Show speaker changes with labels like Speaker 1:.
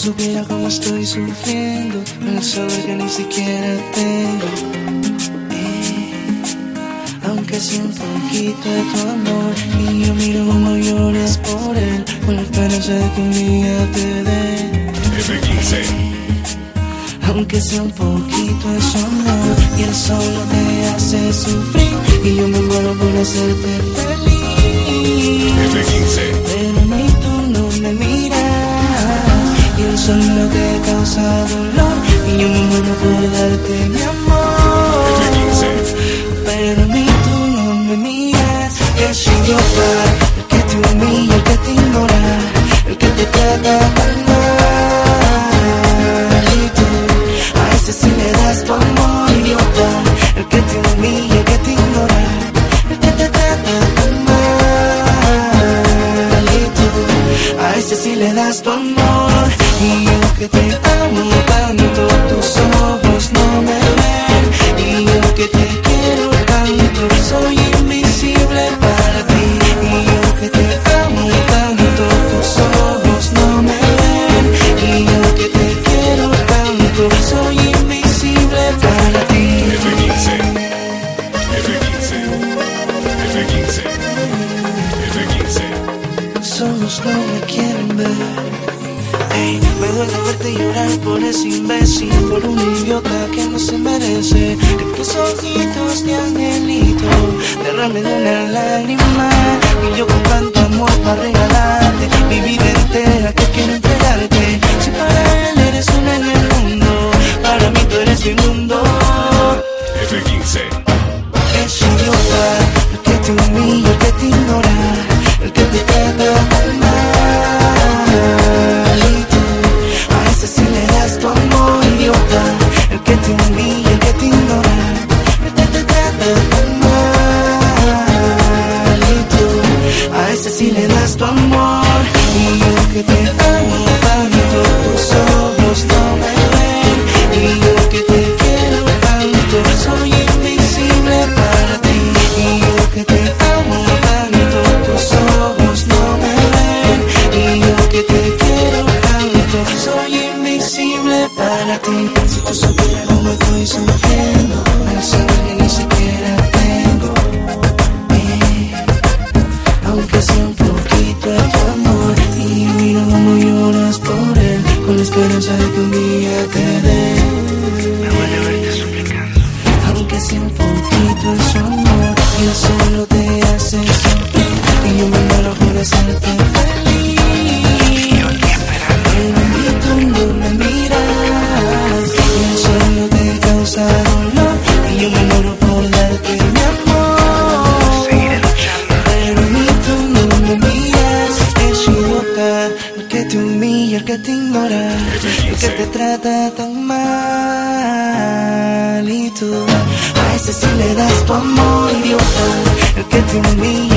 Speaker 1: supiera cómo estoy sufriendo el saber que ni siquiera tengo. Eh, aunque sea un poquito de tu amor y yo miro cómo lloras por él, con la esperanza de que un día te dé.
Speaker 2: F15.
Speaker 1: Aunque sea un poquito de su amor y él solo te hace sufrir y yo me muero por hacerte Idiota El que te humilla, el que te ignora El que te trata tan mal Y tú a ese sí le das tu amor Y yo que te amo tanto Tus ojos no me ven Y yo que te
Speaker 2: F15. F15.
Speaker 1: Solos no me quieren ver Ey, me duele verte llorar por ese imbécil Por un idiota que no se merece Que tus ojitos de angelito Derramen una lágrima Y yo con tanto Si tú supieras cómo estoy sufriendo, al saber que ni siquiera tengo. eh, aunque sea un poquito de tu amor Y mira cómo lloras por él Con la esperanza de que un día te dé que te ignora El que te trata tan mal. Y tú a ese sí le das tu amor Idiota El que te humilla,